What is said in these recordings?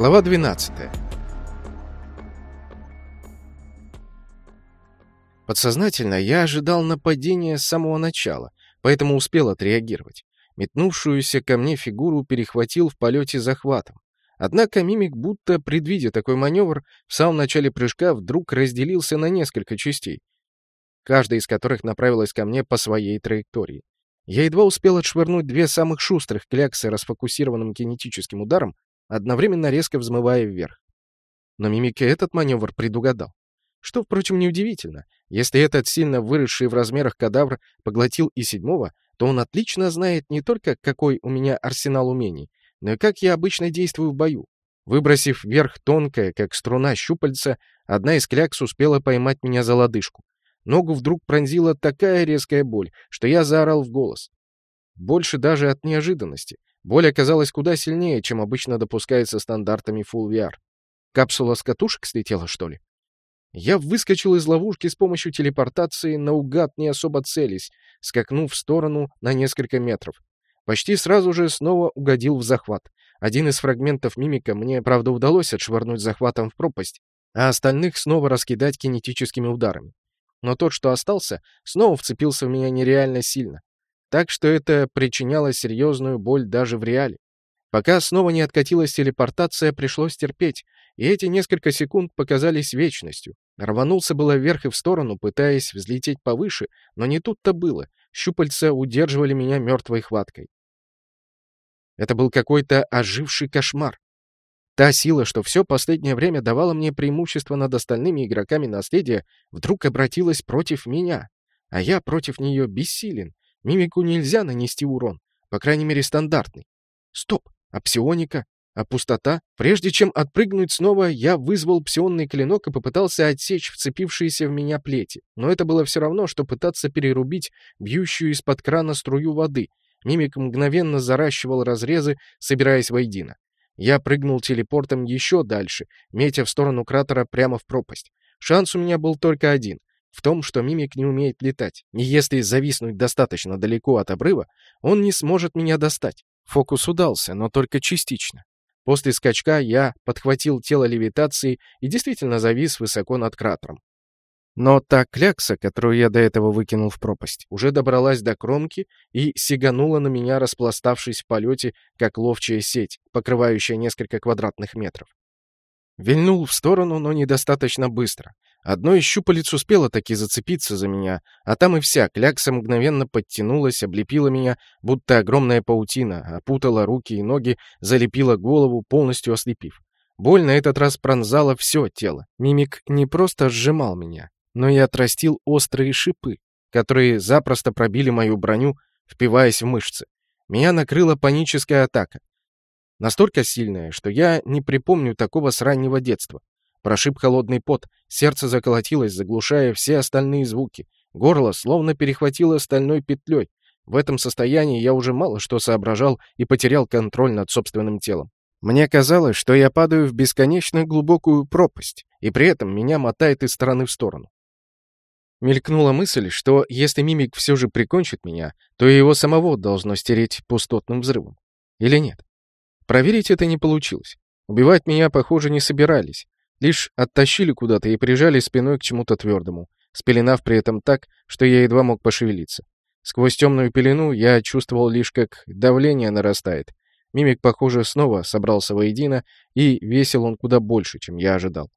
Глава 12. Подсознательно я ожидал нападения с самого начала, поэтому успел отреагировать. Метнувшуюся ко мне фигуру перехватил в полете захватом. Однако мимик, будто предвидя такой маневр, в самом начале прыжка вдруг разделился на несколько частей, каждая из которых направилась ко мне по своей траектории. Я едва успел отшвырнуть две самых шустрых кляксы расфокусированным кинетическим ударом, одновременно резко взмывая вверх. Но Мимики этот маневр предугадал. Что, впрочем, неудивительно. Если этот сильно выросший в размерах кадавр поглотил и седьмого, то он отлично знает не только, какой у меня арсенал умений, но и как я обычно действую в бою. Выбросив вверх тонкое, как струна щупальца, одна из клякс успела поймать меня за лодыжку. Ногу вдруг пронзила такая резкая боль, что я заорал в голос. Больше даже от неожиданности. Боль оказалась куда сильнее, чем обычно допускается стандартами Full VR. Капсула с катушек слетела, что ли? Я выскочил из ловушки с помощью телепортации, наугад не особо целясь, скакнув в сторону на несколько метров. Почти сразу же снова угодил в захват. Один из фрагментов мимика мне, правда, удалось отшвырнуть захватом в пропасть, а остальных снова раскидать кинетическими ударами. Но тот, что остался, снова вцепился в меня нереально сильно. Так что это причиняло серьезную боль даже в реале. Пока снова не откатилась телепортация, пришлось терпеть, и эти несколько секунд показались вечностью. Рванулся было вверх и в сторону, пытаясь взлететь повыше, но не тут-то было. Щупальца удерживали меня мертвой хваткой. Это был какой-то оживший кошмар. Та сила, что все последнее время давала мне преимущество над остальными игроками наследия, вдруг обратилась против меня, а я против нее бессилен, Мимику нельзя нанести урон, по крайней мере стандартный. Стоп, а псионика? А пустота? Прежде чем отпрыгнуть снова, я вызвал псионный клинок и попытался отсечь вцепившиеся в меня плети. Но это было все равно, что пытаться перерубить бьющую из-под крана струю воды. Мимик мгновенно заращивал разрезы, собираясь воедино. Я прыгнул телепортом еще дальше, метя в сторону кратера прямо в пропасть. Шанс у меня был только один в том, что мимик не умеет летать. И если зависнуть достаточно далеко от обрыва, он не сможет меня достать. Фокус удался, но только частично. После скачка я подхватил тело левитации и действительно завис высоко над кратером. Но та клякса, которую я до этого выкинул в пропасть, уже добралась до кромки и сиганула на меня, распластавшись в полете, как ловчая сеть, покрывающая несколько квадратных метров. Вильнул в сторону, но недостаточно быстро. Одно из щупалец успело таки зацепиться за меня, а там и вся клякса мгновенно подтянулась, облепила меня, будто огромная паутина, опутала руки и ноги, залепила голову, полностью ослепив. Боль на этот раз пронзала все тело. Мимик не просто сжимал меня, но и отрастил острые шипы, которые запросто пробили мою броню, впиваясь в мышцы. Меня накрыла паническая атака. Настолько сильная, что я не припомню такого с раннего детства. Прошиб холодный пот, сердце заколотилось, заглушая все остальные звуки. Горло словно перехватило стальной петлей. В этом состоянии я уже мало что соображал и потерял контроль над собственным телом. Мне казалось, что я падаю в бесконечно глубокую пропасть, и при этом меня мотает из стороны в сторону. Мелькнула мысль, что если мимик все же прикончит меня, то его самого должно стереть пустотным взрывом. Или нет? Проверить это не получилось. Убивать меня, похоже, не собирались. Лишь оттащили куда-то и прижали спиной к чему-то твердому, спеленав при этом так, что я едва мог пошевелиться. Сквозь темную пелену я чувствовал лишь, как давление нарастает. Мимик, похоже, снова собрался воедино, и весил он куда больше, чем я ожидал.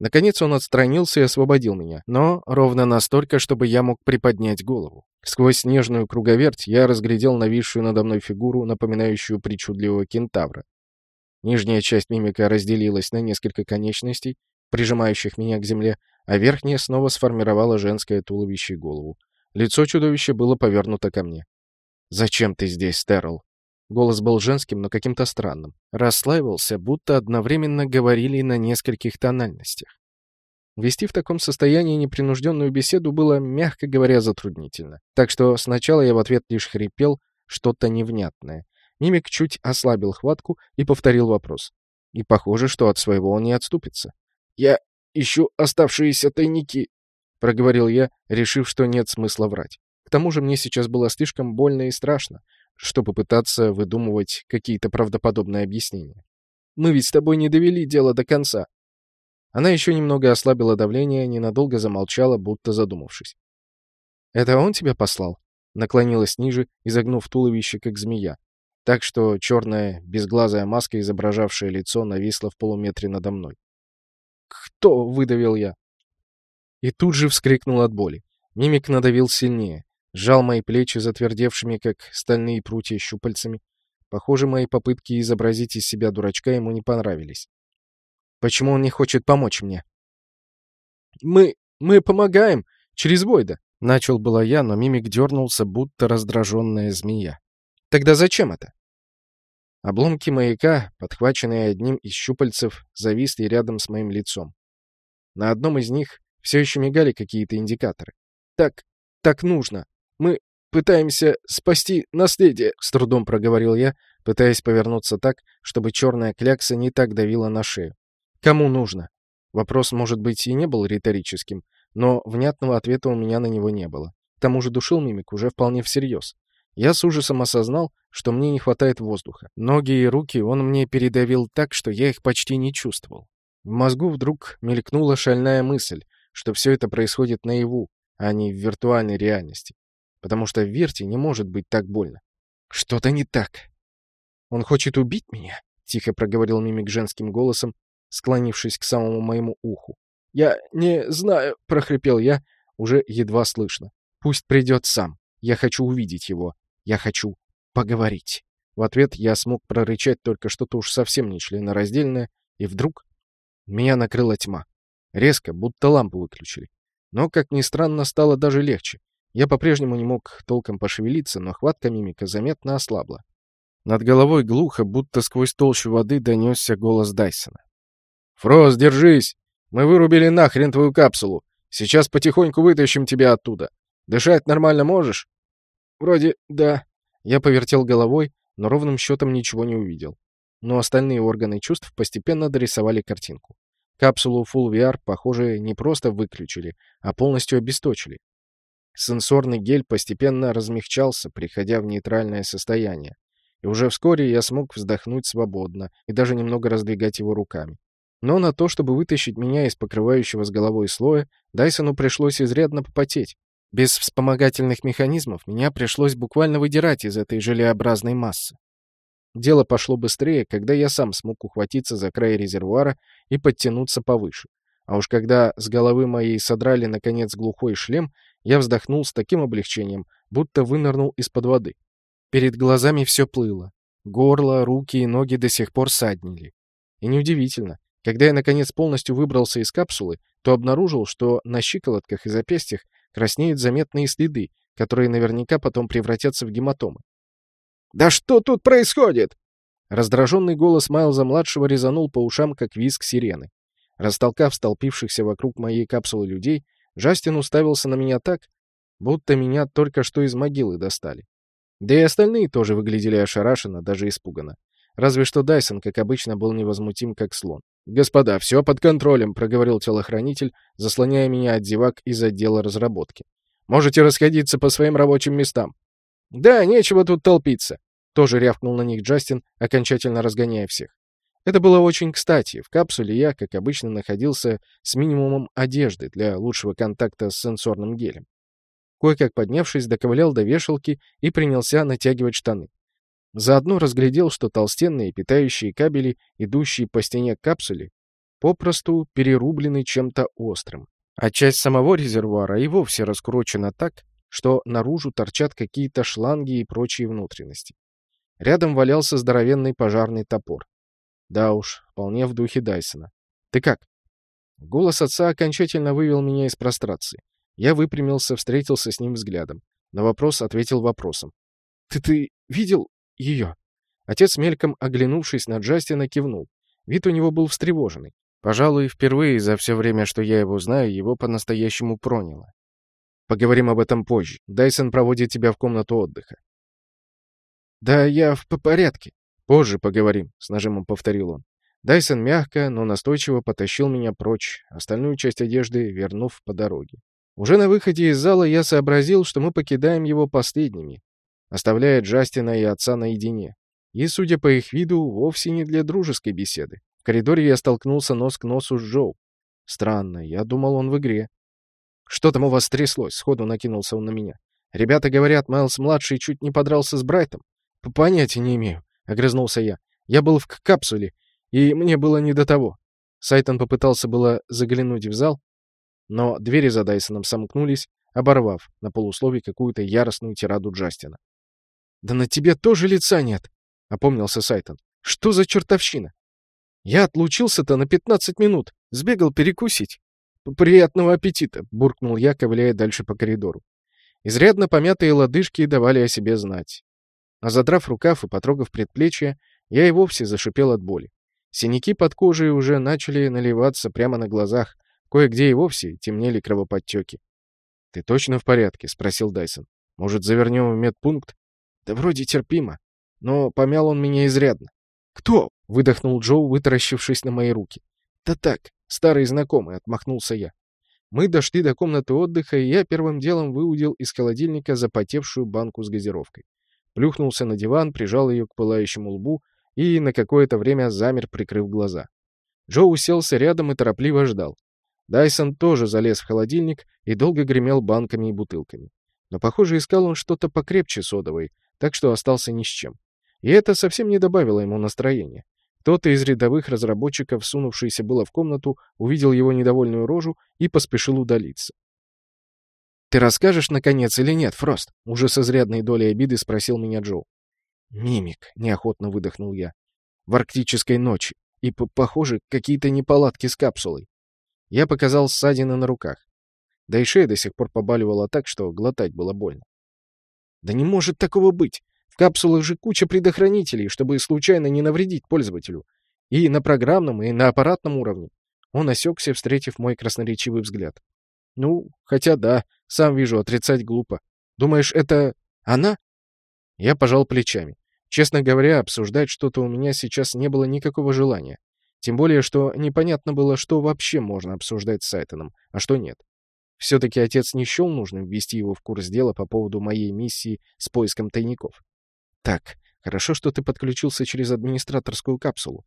Наконец он отстранился и освободил меня, но ровно настолько, чтобы я мог приподнять голову. Сквозь снежную круговерть я разглядел нависшую надо мной фигуру, напоминающую причудливого кентавра. Нижняя часть мимика разделилась на несколько конечностей, прижимающих меня к земле, а верхняя снова сформировала женское туловище и голову. Лицо чудовища было повернуто ко мне. «Зачем ты здесь, Стерл?» Голос был женским, но каким-то странным. Расслаивался, будто одновременно говорили на нескольких тональностях. Вести в таком состоянии непринужденную беседу было, мягко говоря, затруднительно. Так что сначала я в ответ лишь хрипел что-то невнятное, Мимик чуть ослабил хватку и повторил вопрос. И похоже, что от своего он не отступится. «Я ищу оставшиеся тайники», — проговорил я, решив, что нет смысла врать. К тому же мне сейчас было слишком больно и страшно, чтобы пытаться выдумывать какие-то правдоподобные объяснения. Мы ведь с тобой не довели дело до конца». Она еще немного ослабила давление, ненадолго замолчала, будто задумавшись. «Это он тебя послал?» Наклонилась ниже, изогнув туловище, как змея. Так что черная, безглазая маска, изображавшая лицо, нависла в полуметре надо мной. «Кто?» — выдавил я. И тут же вскрикнул от боли. Мимик надавил сильнее, сжал мои плечи затвердевшими, как стальные прутья, щупальцами. Похоже, мои попытки изобразить из себя дурачка ему не понравились. Почему он не хочет помочь мне? «Мы... мы помогаем! Через Войда!» Начал было я, но мимик дернулся, будто раздраженная змея. «Тогда зачем это?» Обломки маяка, подхваченные одним из щупальцев, зависли рядом с моим лицом. На одном из них все еще мигали какие-то индикаторы. «Так, так нужно. Мы пытаемся спасти наследие», — с трудом проговорил я, пытаясь повернуться так, чтобы черная клякса не так давила на шею. «Кому нужно?» Вопрос, может быть, и не был риторическим, но внятного ответа у меня на него не было. К тому же душил мимик уже вполне всерьез. Я с ужасом осознал, что мне не хватает воздуха. Ноги и руки он мне передавил так, что я их почти не чувствовал. В мозгу вдруг мелькнула шальная мысль, что все это происходит наяву, а не в виртуальной реальности. Потому что в Вирте не может быть так больно. Что-то не так. «Он хочет убить меня?» — тихо проговорил мимик женским голосом, склонившись к самому моему уху. «Я не знаю», — прохрипел я, уже едва слышно. «Пусть придет сам. Я хочу увидеть его. Я хочу поговорить». В ответ я смог прорычать только что-то уж совсем не членораздельное, и вдруг меня накрыла тьма. Резко, будто лампу выключили. Но, как ни странно, стало даже легче. Я по-прежнему не мог толком пошевелиться, но хватка мимика заметно ослабла. Над головой глухо, будто сквозь толщу воды, донесся голос Дайсона. «Фрост, держись! Мы вырубили нахрен твою капсулу. Сейчас потихоньку вытащим тебя оттуда. Дышать нормально можешь?» «Вроде да». Я повертел головой, но ровным счетом ничего не увидел. Но остальные органы чувств постепенно дорисовали картинку. Капсулу Full VR, похоже, не просто выключили, а полностью обесточили. Сенсорный гель постепенно размягчался, приходя в нейтральное состояние. И уже вскоре я смог вздохнуть свободно и даже немного раздвигать его руками. Но на то, чтобы вытащить меня из покрывающего с головой слоя, Дайсону пришлось изрядно попотеть. Без вспомогательных механизмов меня пришлось буквально выдирать из этой желеобразной массы. Дело пошло быстрее, когда я сам смог ухватиться за край резервуара и подтянуться повыше. А уж когда с головы моей содрали, наконец, глухой шлем, я вздохнул с таким облегчением, будто вынырнул из-под воды. Перед глазами все плыло. Горло, руки и ноги до сих пор саднили. И неудивительно. Когда я, наконец, полностью выбрался из капсулы, то обнаружил, что на щиколотках и запястьях краснеют заметные следы, которые наверняка потом превратятся в гематомы. «Да что тут происходит?» Раздраженный голос Майлза-младшего резанул по ушам, как визг сирены. Растолкав столпившихся вокруг моей капсулы людей, Жастин уставился на меня так, будто меня только что из могилы достали. Да и остальные тоже выглядели ошарашенно, даже испуганно. Разве что Дайсон, как обычно, был невозмутим, как слон. «Господа, все под контролем», — проговорил телохранитель, заслоняя меня от зевак из отдела разработки. «Можете расходиться по своим рабочим местам». «Да, нечего тут толпиться», — тоже рявкнул на них Джастин, окончательно разгоняя всех. Это было очень кстати. В капсуле я, как обычно, находился с минимумом одежды для лучшего контакта с сенсорным гелем. Кое-как поднявшись, доковылял до вешалки и принялся натягивать штаны. Заодно разглядел, что толстенные питающие кабели, идущие по стене капсулы, попросту перерублены чем-то острым, а часть самого резервуара и вовсе раскручена так, что наружу торчат какие-то шланги и прочие внутренности. Рядом валялся здоровенный пожарный топор. Да уж, вполне в духе Дайсона. «Ты как?» Голос отца окончательно вывел меня из прострации. Я выпрямился, встретился с ним взглядом. На вопрос ответил вопросом. «Ты-ты видел ее?» Отец, мельком оглянувшись на Джастина, кивнул. Вид у него был встревоженный. Пожалуй, впервые за все время, что я его знаю, его по-настоящему проняло. Поговорим об этом позже. Дайсон проводит тебя в комнату отдыха. Да я в порядке. Позже поговорим, с нажимом повторил он. Дайсон мягко, но настойчиво потащил меня прочь, остальную часть одежды вернув по дороге. Уже на выходе из зала я сообразил, что мы покидаем его последними, оставляя Джастина и отца наедине. И, судя по их виду, вовсе не для дружеской беседы. В коридоре я столкнулся нос к носу с Джоу. Странно, я думал, он в игре. «Что там у вас тряслось?» — сходу накинулся он на меня. «Ребята говорят, Майлз-младший чуть не подрался с Брайтом». «Понятия не имею», — огрызнулся я. «Я был в капсуле, и мне было не до того». Сайтон попытался было заглянуть в зал, но двери за Дайсоном сомкнулись, оборвав на полусловие какую-то яростную тираду Джастина. «Да на тебе тоже лица нет!» — опомнился Сайтон. «Что за чертовщина? Я отлучился-то на пятнадцать минут, сбегал перекусить. Приятного аппетита!» — буркнул я, ковыляя дальше по коридору. Изрядно помятые лодыжки давали о себе знать. А задрав рукав и потрогав предплечье, я и вовсе зашипел от боли. Синяки под кожей уже начали наливаться прямо на глазах, кое-где и вовсе темнели кровоподтеки. «Ты точно в порядке?» — спросил Дайсон. «Может, завернем в медпункт?» «Да вроде терпимо. Но помял он меня изрядно». «Кто?» — выдохнул Джоу, вытаращившись на мои руки. «Да так, старый знакомый», — отмахнулся я. Мы дошли до комнаты отдыха, и я первым делом выудил из холодильника запотевшую банку с газировкой. Плюхнулся на диван, прижал ее к пылающему лбу и на какое-то время замер, прикрыв глаза. Джо уселся рядом и торопливо ждал. Дайсон тоже залез в холодильник и долго гремел банками и бутылками. Но, похоже, искал он что-то покрепче содовой, так что остался ни с чем. И это совсем не добавило ему настроения. Кто-то из рядовых разработчиков, сунувшийся было в комнату, увидел его недовольную рожу и поспешил удалиться. «Ты расскажешь, наконец, или нет, Фрост?» — уже с изрядной долей обиды спросил меня Джоу. «Мимик», — неохотно выдохнул я. «В арктической ночи. И, похоже, какие-то неполадки с капсулой. Я показал ссадины на руках. Да и шея до сих пор побаливала так, что глотать было больно. Да не может такого быть! В капсулах же куча предохранителей, чтобы случайно не навредить пользователю. И на программном, и на аппаратном уровне. Он осекся, встретив мой красноречивый взгляд. Ну, хотя да, сам вижу, отрицать глупо. Думаешь, это она? Я пожал плечами. Честно говоря, обсуждать что-то у меня сейчас не было никакого желания. Тем более, что непонятно было, что вообще можно обсуждать с Сайтоном, а что нет. Все-таки отец не счел нужным ввести его в курс дела по поводу моей миссии с поиском тайников. Так, хорошо, что ты подключился через администраторскую капсулу.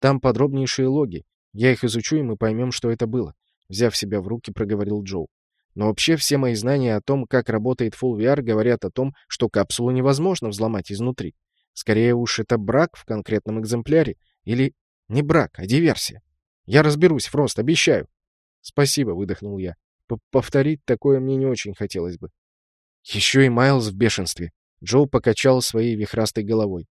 Там подробнейшие логи. Я их изучу, и мы поймем, что это было. Взяв себя в руки, проговорил Джоу. Но вообще все мои знания о том, как работает Full VR, говорят о том, что капсулу невозможно взломать изнутри. Скорее уж это брак в конкретном экземпляре или не брак, а диверсия. Я разберусь, Фрост, обещаю. Спасибо, выдохнул я. Повторить такое мне не очень хотелось бы. Еще и Майлз в бешенстве. Джоу покачал своей вихрастой головой.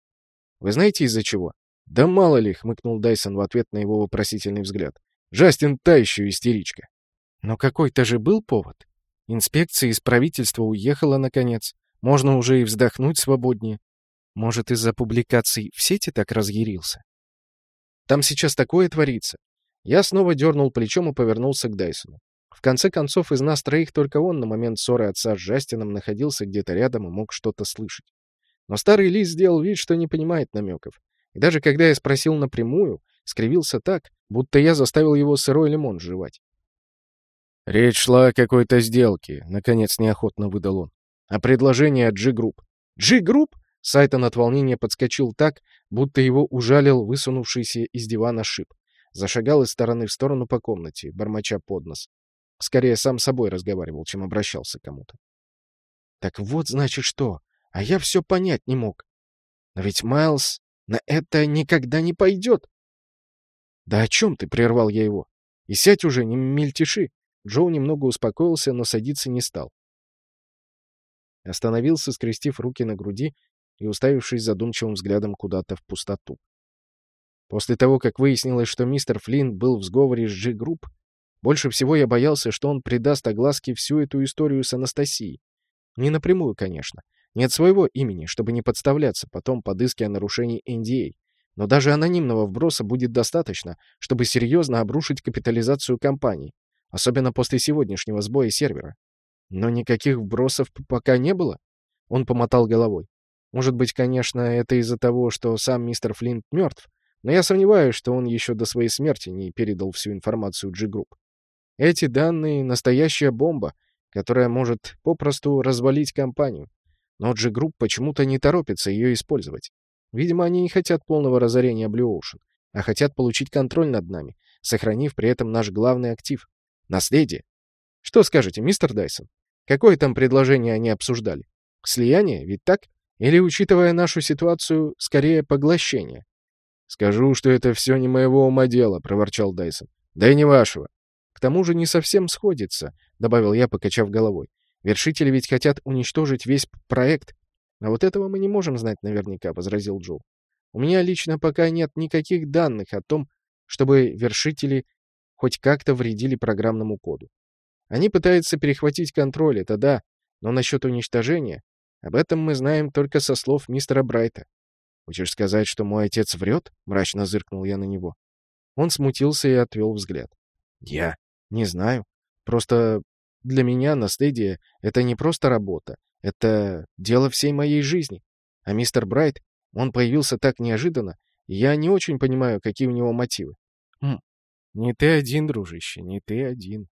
Вы знаете, из-за чего? Да мало ли, хмыкнул Дайсон в ответ на его вопросительный взгляд. Джастин та еще истеричка. Но какой-то же был повод. Инспекция из правительства уехала, наконец. Можно уже и вздохнуть свободнее. Может, из-за публикаций в сети так разъярился? Там сейчас такое творится. Я снова дернул плечом и повернулся к Дайсону. В конце концов, из нас троих только он на момент ссоры отца с Жастином находился где-то рядом и мог что-то слышать. Но старый лис сделал вид, что не понимает намеков. И даже когда я спросил напрямую, скривился так, будто я заставил его сырой лимон жевать. «Речь шла о какой-то сделке», — наконец неохотно выдал он. «А предложение от G-Group». «G-Group?» Сайтон от волнения подскочил так, будто его ужалил высунувшийся из дивана шип. Зашагал из стороны в сторону по комнате, бормоча под нос. Скорее, сам собой разговаривал, чем обращался к кому-то. Так вот, значит, что? А я все понять не мог. Но ведь Майлз на это никогда не пойдет. Да о чем ты? — прервал я его. И сядь уже, не мельтеши. Джоу немного успокоился, но садиться не стал. Остановился, скрестив руки на груди и уставившись задумчивым взглядом куда-то в пустоту. После того, как выяснилось, что мистер Флинн был в сговоре с G-Group, больше всего я боялся, что он придаст огласке всю эту историю с Анастасией. Не напрямую, конечно. Не от своего имени, чтобы не подставляться потом под иски о нарушении NDA. Но даже анонимного вброса будет достаточно, чтобы серьезно обрушить капитализацию компании. Особенно после сегодняшнего сбоя сервера. Но никаких вбросов пока не было. Он помотал головой. Может быть, конечно, это из-за того, что сам мистер Флинт мертв, но я сомневаюсь, что он еще до своей смерти не передал всю информацию G-Group. Эти данные — настоящая бомба, которая может попросту развалить компанию. Но G-Group почему-то не торопится ее использовать. Видимо, они не хотят полного разорения Blue Ocean, а хотят получить контроль над нами, сохранив при этом наш главный актив — наследие. Что скажете, мистер Дайсон? Какое там предложение они обсуждали? Слияние, ведь так? Или, учитывая нашу ситуацию, скорее поглощение? «Скажу, что это все не моего ума дело», — проворчал Дайсон. «Да и не вашего». «К тому же не совсем сходится», — добавил я, покачав головой. «Вершители ведь хотят уничтожить весь проект». «А вот этого мы не можем знать наверняка», — возразил Джоу. «У меня лично пока нет никаких данных о том, чтобы вершители хоть как-то вредили программному коду. Они пытаются перехватить контроль, это да, но насчет уничтожения, об этом мы знаем только со слов мистера Брайта. «Хочешь сказать, что мой отец врет?» — мрачно зыркнул я на него. Он смутился и отвел взгляд. «Я не знаю. Просто для меня наследие — это не просто работа. Это дело всей моей жизни. А мистер Брайт, он появился так неожиданно, и я не очень понимаю, какие у него мотивы. Хм, не ты один, дружище, не ты один.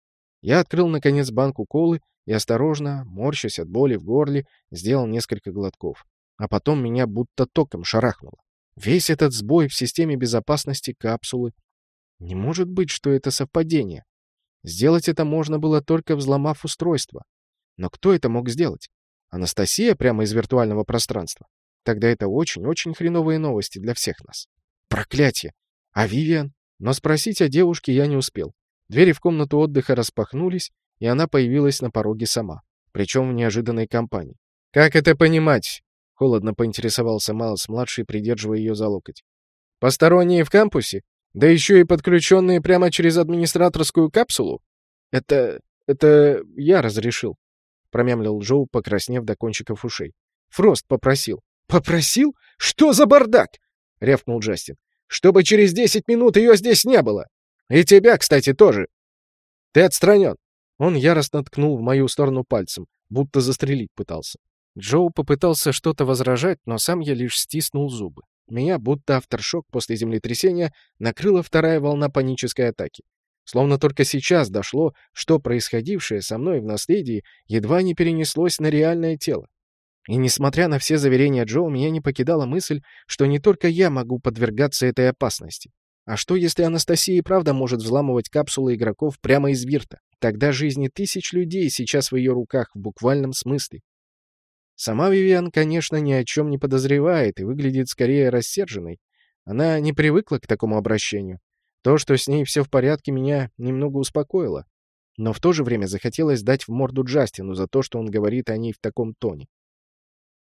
Я открыл, наконец, банку колы и осторожно, морщась от боли в горле, сделал несколько глотков. А потом меня будто током шарахнуло. Весь этот сбой в системе безопасности капсулы. Не может быть, что это совпадение. Сделать это можно было только взломав устройство. Но кто это мог сделать? Анастасия прямо из виртуального пространства? Тогда это очень-очень хреновые новости для всех нас. Проклятие! А Вивиан? Но спросить о девушке я не успел. Двери в комнату отдыха распахнулись, и она появилась на пороге сама, причем в неожиданной компании. «Как это понимать?» — холодно поинтересовался Майлз-младший, придерживая ее за локоть. «Посторонние в кампусе? Да еще и подключенные прямо через администраторскую капсулу? Это... это я разрешил», — промямлил Джоу, покраснев до кончиков ушей. «Фрост попросил». «Попросил? Что за бардак?» — рявкнул Джастин. «Чтобы через десять минут ее здесь не было. И тебя, кстати, тоже. Ты отстранен». Он яростно ткнул в мою сторону пальцем, будто застрелить пытался. Джоу попытался что-то возражать, но сам я лишь стиснул зубы. Меня, будто авторшок после землетрясения, накрыла вторая волна панической атаки. Словно только сейчас дошло, что происходившее со мной в наследии едва не перенеслось на реальное тело. И несмотря на все заверения Джоу, меня не покидала мысль, что не только я могу подвергаться этой опасности. А что, если Анастасия и правда может взламывать капсулы игроков прямо из Вирта? Тогда жизни тысяч людей сейчас в ее руках в буквальном смысле. Сама Вивиан, конечно, ни о чем не подозревает и выглядит скорее рассерженной. Она не привыкла к такому обращению. То, что с ней все в порядке, меня немного успокоило. Но в то же время захотелось дать в морду Джастину за то, что он говорит о ней в таком тоне.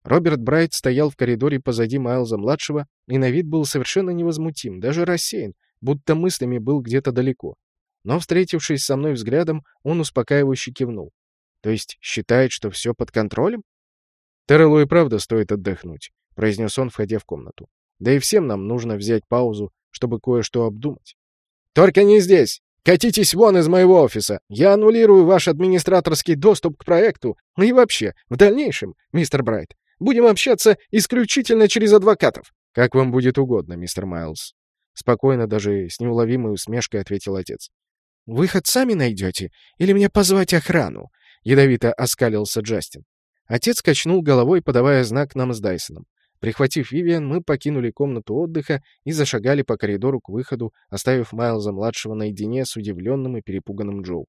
Роберт Брайт стоял в коридоре позади Майлза-младшего и на вид был совершенно невозмутим, даже рассеян, будто мыслями был где-то далеко. Но, встретившись со мной взглядом, он успокаивающе кивнул. То есть считает, что все под контролем? «Террелу и правда стоит отдохнуть», — произнес он, входя в комнату. «Да и всем нам нужно взять паузу, чтобы кое-что обдумать». «Только не здесь! Катитесь вон из моего офиса! Я аннулирую ваш администраторский доступ к проекту и вообще, в дальнейшем, мистер Брайт, будем общаться исключительно через адвокатов». «Как вам будет угодно, мистер Майлз», — спокойно, даже с неуловимой усмешкой ответил отец. «Выход сами найдете? Или мне позвать охрану?» — ядовито оскалился Джастин. Отец качнул головой, подавая знак нам с Дайсоном. Прихватив Вивиан, мы покинули комнату отдыха и зашагали по коридору к выходу, оставив Майлза-младшего наедине с удивленным и перепуганным Джоу.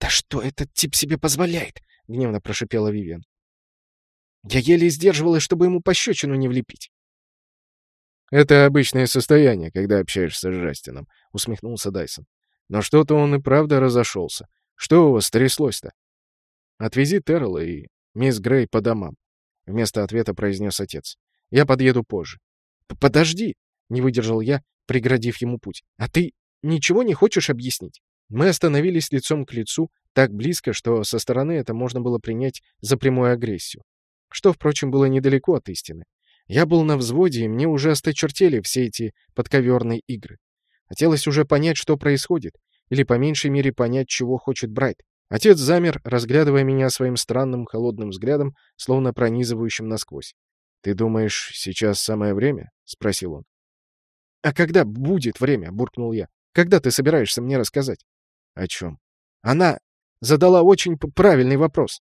«Да что этот тип себе позволяет?» — гневно прошипела Вивиан. «Я еле сдерживалась, чтобы ему пощечину не влепить». «Это обычное состояние, когда общаешься с Жастином», — усмехнулся Дайсон. «Но что-то он и правда разошелся. Что у вас тряслось-то?» «Отвези Террелла и мисс Грей по домам», — вместо ответа произнес отец. «Я подъеду позже». «Подожди!» — не выдержал я, преградив ему путь. «А ты ничего не хочешь объяснить?» Мы остановились лицом к лицу, так близко, что со стороны это можно было принять за прямую агрессию. Что, впрочем, было недалеко от истины. Я был на взводе, и мне уже осточертели все эти подковерные игры. Хотелось уже понять, что происходит, или по меньшей мере понять, чего хочет Брайт. Отец замер, разглядывая меня своим странным холодным взглядом, словно пронизывающим насквозь. «Ты думаешь, сейчас самое время?» — спросил он. «А когда будет время?» — буркнул я. «Когда ты собираешься мне рассказать?» «О чем?» «Она задала очень правильный вопрос».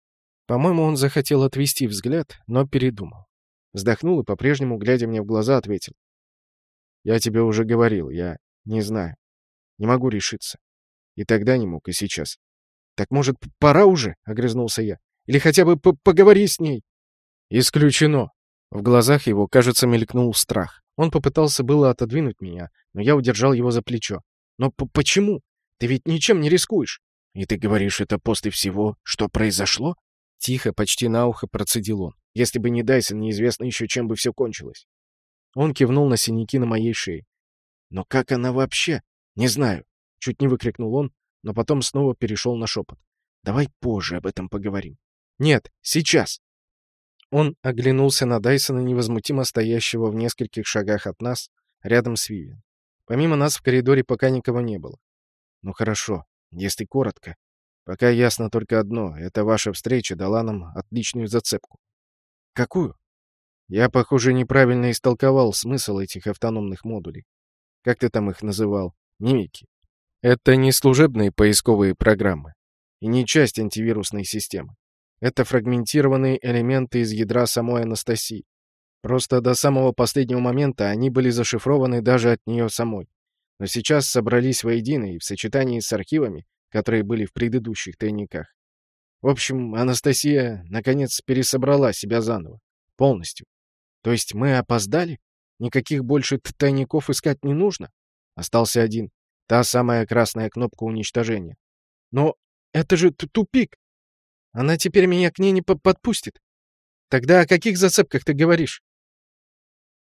По-моему, он захотел отвести взгляд, но передумал. Вздохнул и, по-прежнему, глядя мне в глаза, ответил. «Я тебе уже говорил, я не знаю. Не могу решиться. И тогда не мог, и сейчас». «Так, может, пора уже?» — огрызнулся я. «Или хотя бы поговори с ней?» «Исключено!» В глазах его, кажется, мелькнул страх. Он попытался было отодвинуть меня, но я удержал его за плечо. «Но почему? Ты ведь ничем не рискуешь!» «И ты говоришь это после всего, что произошло?» Тихо, почти на ухо процедил он. Если бы не Дайсон, неизвестно еще, чем бы все кончилось. Он кивнул на синяки на моей шее. «Но как она вообще? Не знаю!» Чуть не выкрикнул он, но потом снова перешел на шепот. «Давай позже об этом поговорим». «Нет, сейчас!» Он оглянулся на Дайсона, невозмутимо стоящего в нескольких шагах от нас, рядом с Вивиан. Помимо нас в коридоре пока никого не было. «Ну хорошо, если коротко. Пока ясно только одно — это ваша встреча дала нам отличную зацепку. Какую? Я, похоже, неправильно истолковал смысл этих автономных модулей. Как ты там их называл? Мимики. Это не служебные поисковые программы и не часть антивирусной системы. Это фрагментированные элементы из ядра самой Анастасии. Просто до самого последнего момента они были зашифрованы даже от нее самой. Но сейчас собрались воедино и в сочетании с архивами которые были в предыдущих тайниках. В общем, Анастасия, наконец, пересобрала себя заново. Полностью. То есть мы опоздали? Никаких больше тайников искать не нужно? Остался один. Та самая красная кнопка уничтожения. Но это же тупик. Она теперь меня к ней не подпустит. Тогда о каких зацепках ты говоришь?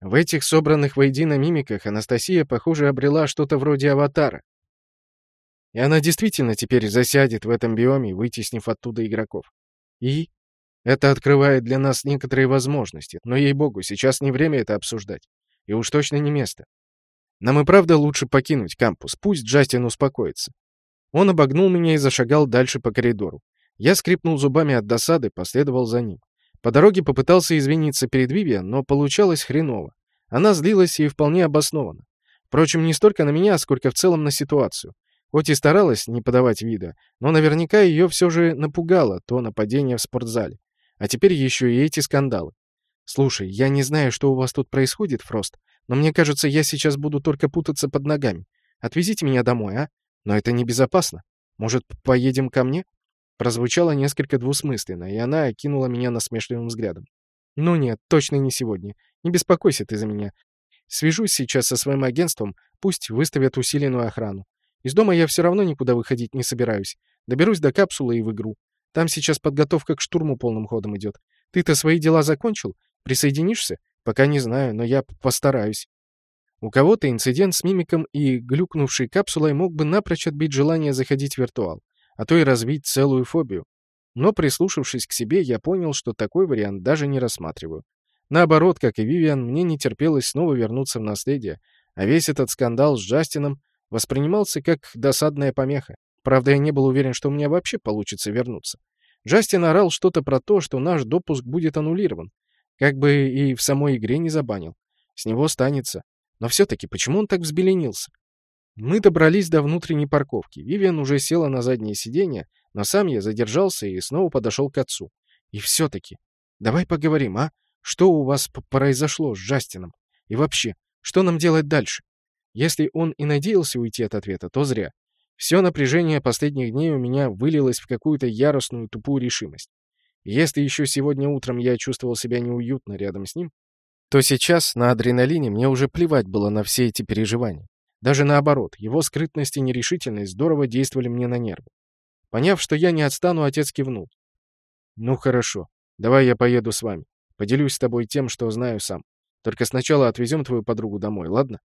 В этих собранных воедино мимиках Анастасия, похоже, обрела что-то вроде аватара. И она действительно теперь засядет в этом биоме, вытеснив оттуда игроков. И это открывает для нас некоторые возможности, но, ей-богу, сейчас не время это обсуждать. И уж точно не место. Нам и правда лучше покинуть кампус, пусть Джастин успокоится. Он обогнул меня и зашагал дальше по коридору. Я скрипнул зубами от досады, последовал за ним. По дороге попытался извиниться перед Вивиан, но получалось хреново. Она злилась и вполне обоснованно. Впрочем, не столько на меня, сколько в целом на ситуацию. Хоть и старалась не подавать вида, но наверняка ее все же напугало то нападение в спортзале. А теперь еще и эти скандалы. «Слушай, я не знаю, что у вас тут происходит, Фрост, но мне кажется, я сейчас буду только путаться под ногами. Отвезите меня домой, а? Но это небезопасно. Может, поедем ко мне?» Прозвучало несколько двусмысленно, и она окинула меня насмешливым взглядом. «Ну нет, точно не сегодня. Не беспокойся ты за меня. Свяжусь сейчас со своим агентством, пусть выставят усиленную охрану. Из дома я все равно никуда выходить не собираюсь. Доберусь до капсулы и в игру. Там сейчас подготовка к штурму полным ходом идет. Ты-то свои дела закончил? Присоединишься? Пока не знаю, но я постараюсь. У кого-то инцидент с мимиком и глюкнувшей капсулой мог бы напрочь отбить желание заходить в виртуал, а то и развить целую фобию. Но прислушавшись к себе, я понял, что такой вариант даже не рассматриваю. Наоборот, как и Вивиан, мне не терпелось снова вернуться в наследие, а весь этот скандал с Джастином воспринимался как досадная помеха. Правда, я не был уверен, что у меня вообще получится вернуться. Джастин орал что-то про то, что наш допуск будет аннулирован. Как бы и в самой игре не забанил. С него станется. Но все-таки, почему он так взбеленился? Мы добрались до внутренней парковки. Вивиан уже села на заднее сиденье, но сам я задержался и снова подошел к отцу. И все-таки, давай поговорим, а? Что у вас произошло с Джастином? И вообще, что нам делать дальше? Если он и надеялся уйти от ответа, то зря. Все напряжение последних дней у меня вылилось в какую-то яростную тупую решимость. Если еще сегодня утром я чувствовал себя неуютно рядом с ним, то сейчас на адреналине мне уже плевать было на все эти переживания. Даже наоборот, его скрытность и нерешительность здорово действовали мне на нервы. Поняв, что я не отстану, отец кивнул. «Ну хорошо, давай я поеду с вами. Поделюсь с тобой тем, что знаю сам. Только сначала отвезем твою подругу домой, ладно?»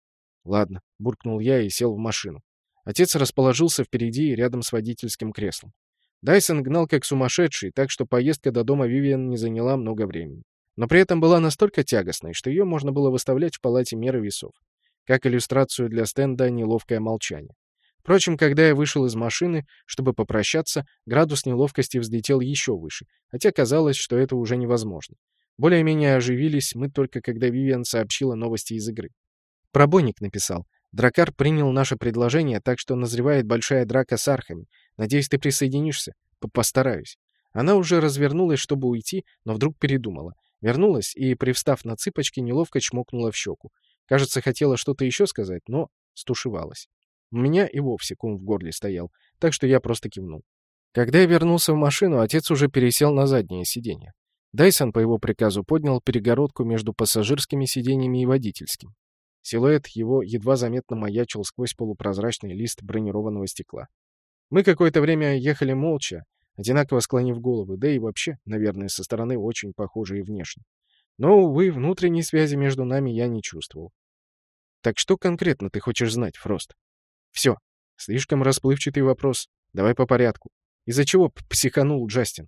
«Ладно», — буркнул я и сел в машину. Отец расположился впереди, рядом с водительским креслом. Дайсон гнал как сумасшедший, так что поездка до дома Вивиан не заняла много времени. Но при этом была настолько тягостной, что ее можно было выставлять в палате меры весов. Как иллюстрацию для стенда «Неловкое молчание». Впрочем, когда я вышел из машины, чтобы попрощаться, градус неловкости взлетел еще выше, хотя казалось, что это уже невозможно. Более-менее оживились мы только, когда Вивиан сообщила новости из игры. Пробойник написал. Дракар принял наше предложение, так что назревает большая драка с архами. Надеюсь, ты присоединишься? Постараюсь. Она уже развернулась, чтобы уйти, но вдруг передумала. Вернулась и, привстав на цыпочки, неловко чмокнула в щеку. Кажется, хотела что-то еще сказать, но стушевалась. У меня и вовсе ком в горле стоял, так что я просто кивнул. Когда я вернулся в машину, отец уже пересел на заднее сиденье. Дайсон по его приказу поднял перегородку между пассажирскими сиденьями и водительским. Силуэт его едва заметно маячил сквозь полупрозрачный лист бронированного стекла. Мы какое-то время ехали молча, одинаково склонив головы, да и вообще, наверное, со стороны очень похожие внешне. Но, увы, внутренней связи между нами я не чувствовал. Так что конкретно ты хочешь знать, Фрост? Все. Слишком расплывчатый вопрос. Давай по порядку. Из-за чего психанул Джастин?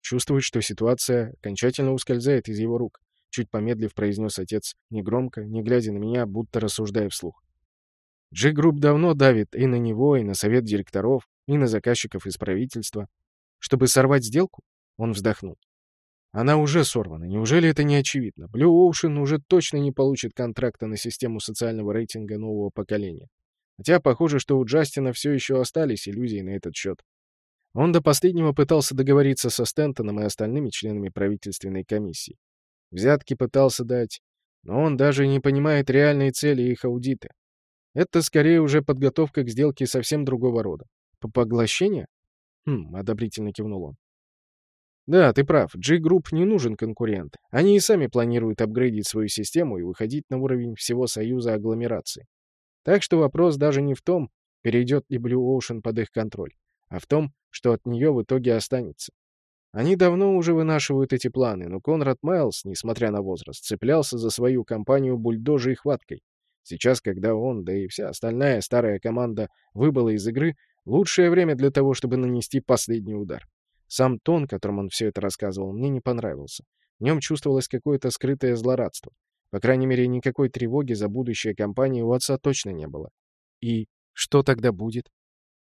Чувствует, что ситуация окончательно ускользает из его рук. Чуть помедлив произнес отец, негромко, не глядя на меня, будто рассуждая вслух. G-Group давно давит и на него, и на совет директоров, и на заказчиков из правительства. Чтобы сорвать сделку? Он вздохнул. Она уже сорвана. Неужели это не очевидно? Blue Ocean уже точно не получит контракта на систему социального рейтинга нового поколения. Хотя похоже, что у Джастина все еще остались иллюзии на этот счет. Он до последнего пытался договориться со Стентоном и остальными членами правительственной комиссии. Взятки пытался дать, но он даже не понимает реальной цели их аудита. Это скорее уже подготовка к сделке совсем другого рода. По поглощение? Хм, одобрительно кивнул он. Да, ты прав, G-Group не нужен конкурент. Они и сами планируют апгрейдить свою систему и выходить на уровень всего союза агломерации. Так что вопрос даже не в том, перейдет ли Blue Ocean под их контроль, а в том, что от нее в итоге останется. Они давно уже вынашивают эти планы, но Конрад Майлз, несмотря на возраст, цеплялся за свою компанию бульдожей хваткой. Сейчас, когда он, да и вся остальная старая команда выбыла из игры, лучшее время для того, чтобы нанести последний удар. Сам тон, которым он все это рассказывал, мне не понравился. В нем чувствовалось какое-то скрытое злорадство. По крайней мере, никакой тревоги за будущее компании у отца точно не было. И что тогда будет?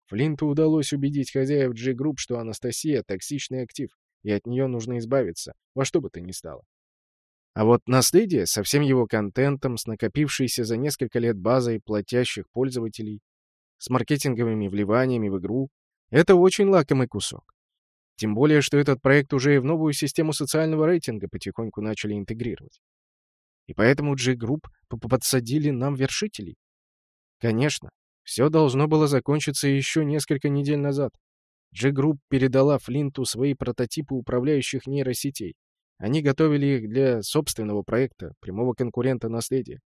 Флинту удалось убедить хозяев G-Group, что Анастасия — токсичный актив, и от нее нужно избавиться, во что бы то ни стало. А вот наследие со всем его контентом, с накопившейся за несколько лет базой платящих пользователей, с маркетинговыми вливаниями в игру — это очень лакомый кусок. Тем более, что этот проект уже и в новую систему социального рейтинга потихоньку начали интегрировать. И поэтому G-Group подсадили нам вершителей. Конечно, все должно было закончиться еще несколько недель назад. G-Group передала Флинту свои прототипы управляющих нейросетей. Они готовили их для собственного проекта, прямого конкурента наследия.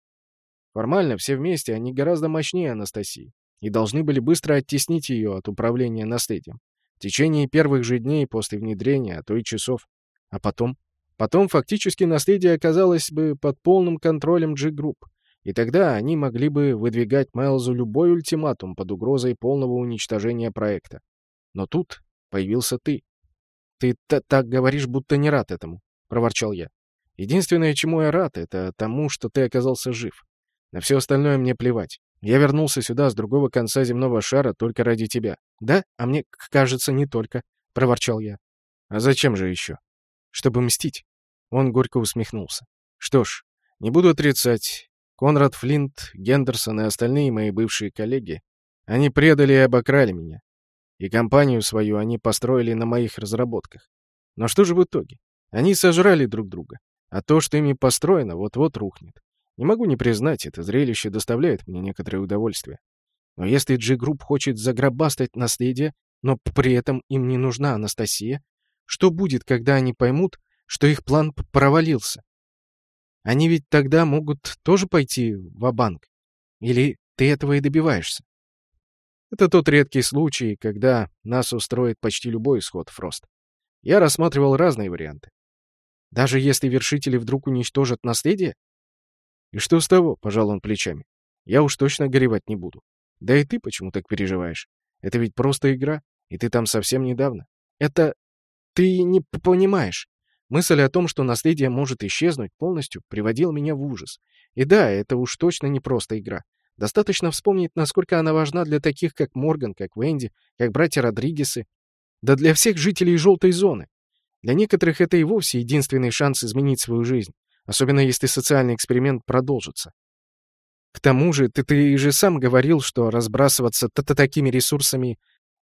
Формально все вместе они гораздо мощнее Анастасии и должны были быстро оттеснить ее от управления наследием. В течение первых же дней после внедрения, а то и часов. А потом? Потом фактически наследие оказалось бы под полным контролем G-Group. И тогда они могли бы выдвигать Майлзу любой ультиматум под угрозой полного уничтожения проекта. Но тут появился ты. «Ты так говоришь, будто не рад этому», — проворчал я. «Единственное, чему я рад, это тому, что ты оказался жив. На все остальное мне плевать. Я вернулся сюда с другого конца земного шара только ради тебя. Да? А мне кажется, не только, — проворчал я. А зачем же еще? Чтобы мстить. Он горько усмехнулся. Что ж, не буду отрицать. Конрад Флинт, Гендерсон и остальные мои бывшие коллеги, они предали и обокрали меня. И компанию свою они построили на моих разработках. Но что же в итоге? Они сожрали друг друга. А то, что ими построено, вот-вот рухнет. Не могу не признать, это зрелище доставляет мне некоторое удовольствие. Но если G-Group хочет загробастать наследие, но при этом им не нужна Анастасия, что будет, когда они поймут, что их план провалился? Они ведь тогда могут тоже пойти в банк Или ты этого и добиваешься? Это тот редкий случай, когда нас устроит почти любой исход, Фрост. Я рассматривал разные варианты. Даже если вершители вдруг уничтожат наследие? «И что с того?» — пожал он плечами. «Я уж точно горевать не буду. Да и ты почему так переживаешь? Это ведь просто игра, и ты там совсем недавно. Это... ты не понимаешь. Мысль о том, что наследие может исчезнуть полностью, приводила меня в ужас. И да, это уж точно не просто игра. Достаточно вспомнить, насколько она важна для таких, как Морган, как Венди, как братья Родригесы. Да для всех жителей Желтой зоны. Для некоторых это и вовсе единственный шанс изменить свою жизнь особенно если социальный эксперимент продолжится. К тому же, ты, ты же сам говорил, что разбрасываться т -т такими ресурсами...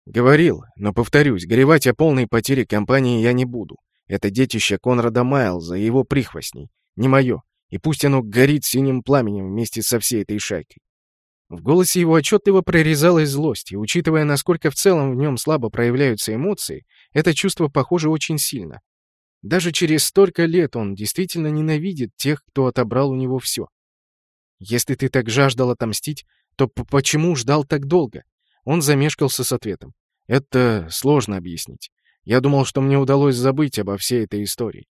Говорил, но повторюсь, горевать о полной потере компании я не буду. Это детище Конрада Майлза и его прихвостней. Не мое. И пусть оно горит синим пламенем вместе со всей этой шайкой. В голосе его отчетливо прорезалась злость, и, учитывая, насколько в целом в нем слабо проявляются эмоции, это чувство похоже очень сильно. Даже через столько лет он действительно ненавидит тех, кто отобрал у него все. Если ты так жаждал отомстить, то почему ждал так долго? Он замешкался с ответом. Это сложно объяснить. Я думал, что мне удалось забыть обо всей этой истории.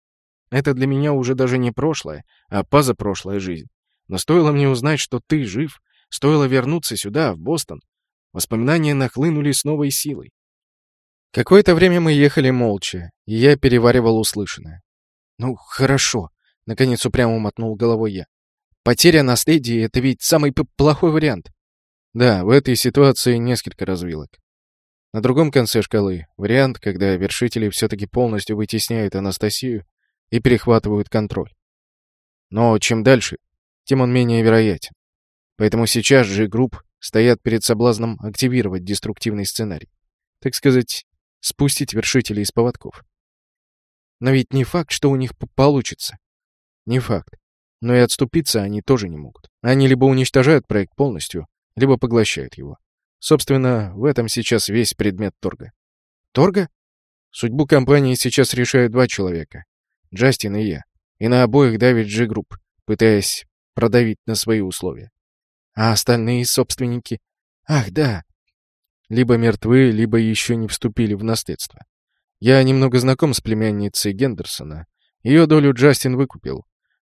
Это для меня уже даже не прошлое, а позапрошлая жизнь. Но стоило мне узнать, что ты жив, Стоило вернуться сюда, в Бостон. Воспоминания нахлынули с новой силой. Какое-то время мы ехали молча, и я переваривал услышанное. «Ну, хорошо», — наконец упрямо мотнул головой я. «Потеря наследия — это ведь самый плохой вариант». Да, в этой ситуации несколько развилок. На другом конце шкалы — вариант, когда вершители все-таки полностью вытесняют Анастасию и перехватывают контроль. Но чем дальше, тем он менее вероятен. Поэтому сейчас же групп стоят перед соблазном активировать деструктивный сценарий. Так сказать, спустить вершителей из поводков. Но ведь не факт, что у них получится. Не факт. Но и отступиться они тоже не могут. Они либо уничтожают проект полностью, либо поглощают его. Собственно, в этом сейчас весь предмет торга. Торга? Судьбу компании сейчас решают два человека. Джастин и я. И на обоих давит G-групп, пытаясь продавить на свои условия. А остальные собственники? Ах, да. Либо мертвы, либо еще не вступили в наследство. Я немного знаком с племянницей Гендерсона. Ее долю Джастин выкупил.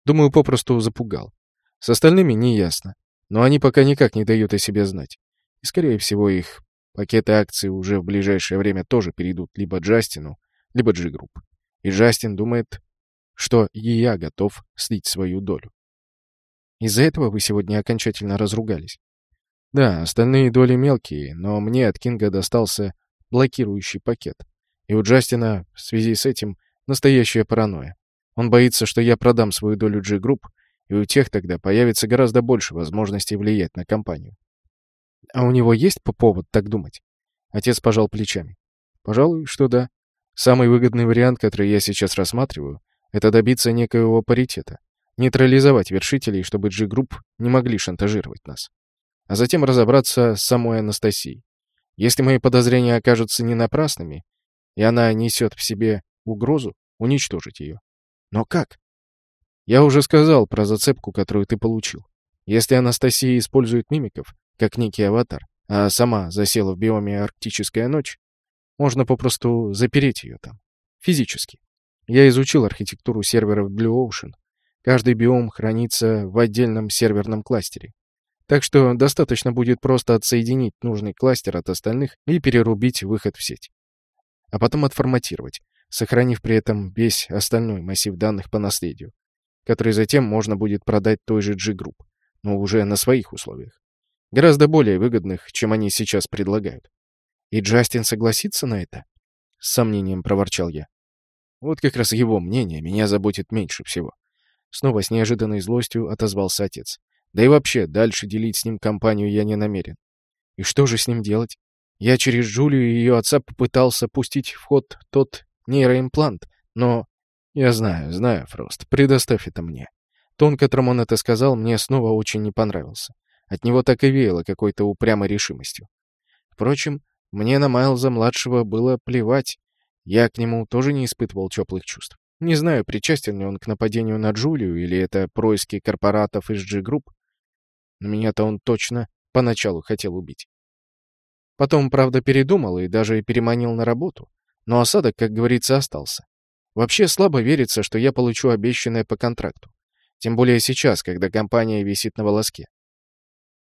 Думаю, попросту запугал. С остальными не ясно. Но они пока никак не дают о себе знать. И, скорее всего, их пакеты акций уже в ближайшее время тоже перейдут либо Джастину, либо G-Group. И Джастин думает, что и я готов слить свою долю. Из-за этого вы сегодня окончательно разругались. Да, остальные доли мелкие, но мне от Кинга достался блокирующий пакет. И у Джастина в связи с этим настоящая паранойя. Он боится, что я продам свою долю G-Group, и у тех тогда появится гораздо больше возможностей влиять на компанию. А у него есть повод так думать? Отец пожал плечами. Пожалуй, что да. Самый выгодный вариант, который я сейчас рассматриваю, это добиться некоего паритета нейтрализовать вершителей, чтобы G-групп не могли шантажировать нас. А затем разобраться с самой Анастасией. Если мои подозрения окажутся не напрасными, и она несет в себе угрозу, уничтожить ее. Но как? Я уже сказал про зацепку, которую ты получил. Если Анастасия использует мимиков, как некий аватар, а сама засела в биоме «Арктическая ночь», можно попросту запереть ее там. Физически. Я изучил архитектуру серверов Blue Ocean Каждый биом хранится в отдельном серверном кластере. Так что достаточно будет просто отсоединить нужный кластер от остальных и перерубить выход в сеть. А потом отформатировать, сохранив при этом весь остальной массив данных по наследию, который затем можно будет продать той же G-Group, но уже на своих условиях. Гораздо более выгодных, чем они сейчас предлагают. И Джастин согласится на это? С сомнением проворчал я. Вот как раз его мнение меня заботит меньше всего. Снова с неожиданной злостью отозвался отец. Да и вообще, дальше делить с ним компанию я не намерен. И что же с ним делать? Я через Джулию и ее отца попытался пустить в ход тот нейроимплант, но... Я знаю, знаю, Фрост, предоставь это мне. Тон, которым он это сказал, мне снова очень не понравился. От него так и веяло какой-то упрямой решимостью. Впрочем, мне на Майлза-младшего было плевать. Я к нему тоже не испытывал теплых чувств. Не знаю, причастен ли он к нападению на Джулию или это происки корпоратов из G-групп. Но меня-то он точно поначалу хотел убить. Потом, правда, передумал и даже переманил на работу. Но осадок, как говорится, остался. Вообще слабо верится, что я получу обещанное по контракту. Тем более сейчас, когда компания висит на волоске.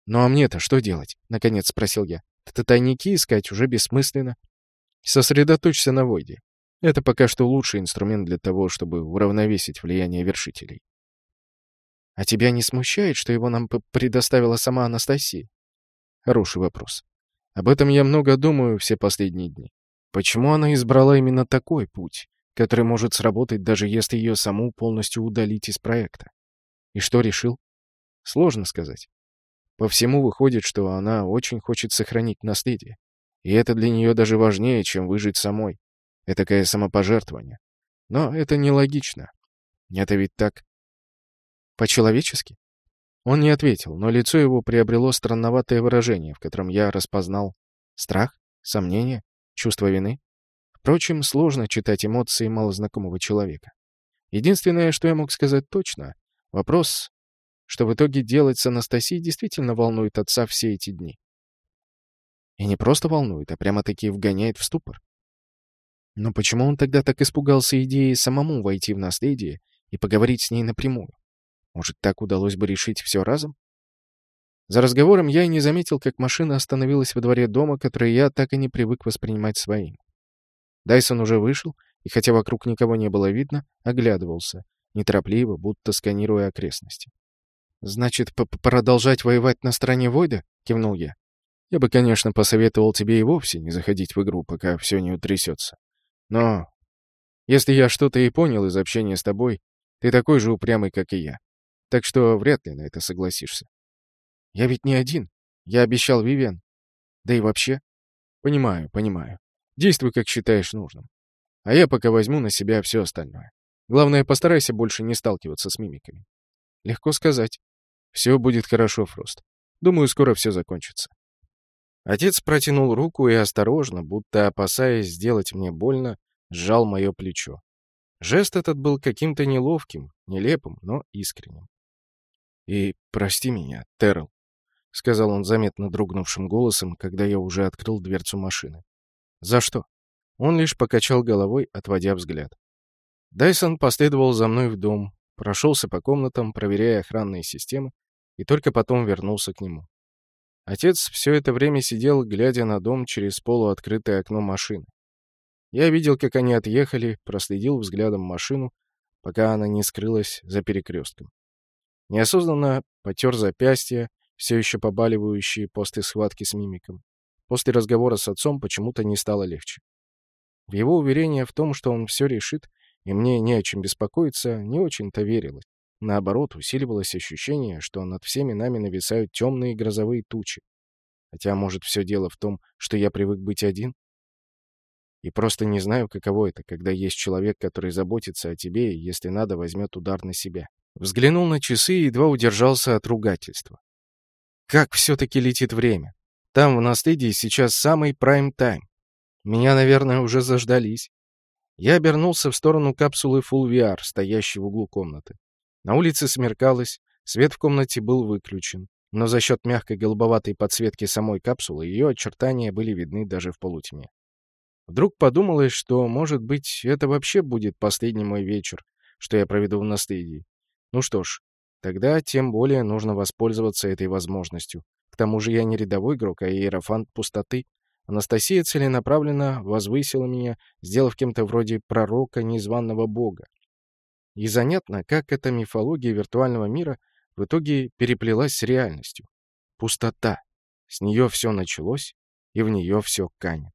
«Ну а мне-то что делать?» — наконец спросил я. «Т «Тайники искать уже бессмысленно. Сосредоточься на Войде. Это пока что лучший инструмент для того, чтобы уравновесить влияние вершителей. А тебя не смущает, что его нам предоставила сама Анастасия? Хороший вопрос. Об этом я много думаю все последние дни. Почему она избрала именно такой путь, который может сработать, даже если ее саму полностью удалить из проекта? И что решил? Сложно сказать. По всему выходит, что она очень хочет сохранить наследие. И это для нее даже важнее, чем выжить самой. Этакое самопожертвование. Но это нелогично. Это ведь так. По-человечески? Он не ответил, но лицо его приобрело странноватое выражение, в котором я распознал страх, сомнение, чувство вины. Впрочем, сложно читать эмоции малознакомого человека. Единственное, что я мог сказать точно, вопрос, что в итоге делать с Анастасией, действительно волнует отца все эти дни. И не просто волнует, а прямо-таки вгоняет в ступор. Но почему он тогда так испугался идеи самому войти в наследие и поговорить с ней напрямую? Может, так удалось бы решить все разом? За разговором я и не заметил, как машина остановилась во дворе дома, который я так и не привык воспринимать своим. Дайсон уже вышел, и хотя вокруг никого не было видно, оглядывался, неторопливо, будто сканируя окрестности. «Значит, продолжать воевать на стороне Войда?» — кивнул я. «Я бы, конечно, посоветовал тебе и вовсе не заходить в игру, пока все не утрясется. Но если я что-то и понял из общения с тобой, ты такой же упрямый, как и я. Так что вряд ли на это согласишься. Я ведь не один. Я обещал Вивиан. Да и вообще. Понимаю, понимаю. Действуй, как считаешь нужным. А я пока возьму на себя все остальное. Главное, постарайся больше не сталкиваться с мимиками. Легко сказать. Все будет хорошо, Фрост. Думаю, скоро все закончится. Отец протянул руку и осторожно, будто опасаясь сделать мне больно, сжал мое плечо. Жест этот был каким-то неловким, нелепым, но искренним. «И прости меня, Террел», — сказал он заметно дрогнувшим голосом, когда я уже открыл дверцу машины. «За что?» Он лишь покачал головой, отводя взгляд. Дайсон последовал за мной в дом, прошелся по комнатам, проверяя охранные системы, и только потом вернулся к нему. Отец все это время сидел, глядя на дом через полуоткрытое окно машины. Я видел, как они отъехали, проследил взглядом машину, пока она не скрылась за перекрестком. Неосознанно потер запястье, все еще побаливающие после схватки с мимиком. После разговора с отцом почему-то не стало легче. В его уверение в том, что он все решит, и мне не о чем беспокоиться, не очень-то верилось. Наоборот, усиливалось ощущение, что над всеми нами нависают темные грозовые тучи. Хотя, может, все дело в том, что я привык быть один? И просто не знаю, каково это, когда есть человек, который заботится о тебе и, если надо, возьмет удар на себя. Взглянул на часы и едва удержался от ругательства. Как все-таки летит время. Там, в наследии, сейчас самый прайм-тайм. Меня, наверное, уже заждались. Я обернулся в сторону капсулы Full VR, стоящей в углу комнаты. На улице смеркалось, свет в комнате был выключен, но за счет мягкой голубоватой подсветки самой капсулы ее очертания были видны даже в полутьме. Вдруг подумалось, что, может быть, это вообще будет последний мой вечер, что я проведу в наследии. Ну что ж, тогда тем более нужно воспользоваться этой возможностью. К тому же я не рядовой игрок, а иерофант пустоты. Анастасия целенаправленно возвысила меня, сделав кем-то вроде пророка незваного бога. И занятно, как эта мифология виртуального мира в итоге переплелась с реальностью. Пустота. С нее все началось, и в нее все канет.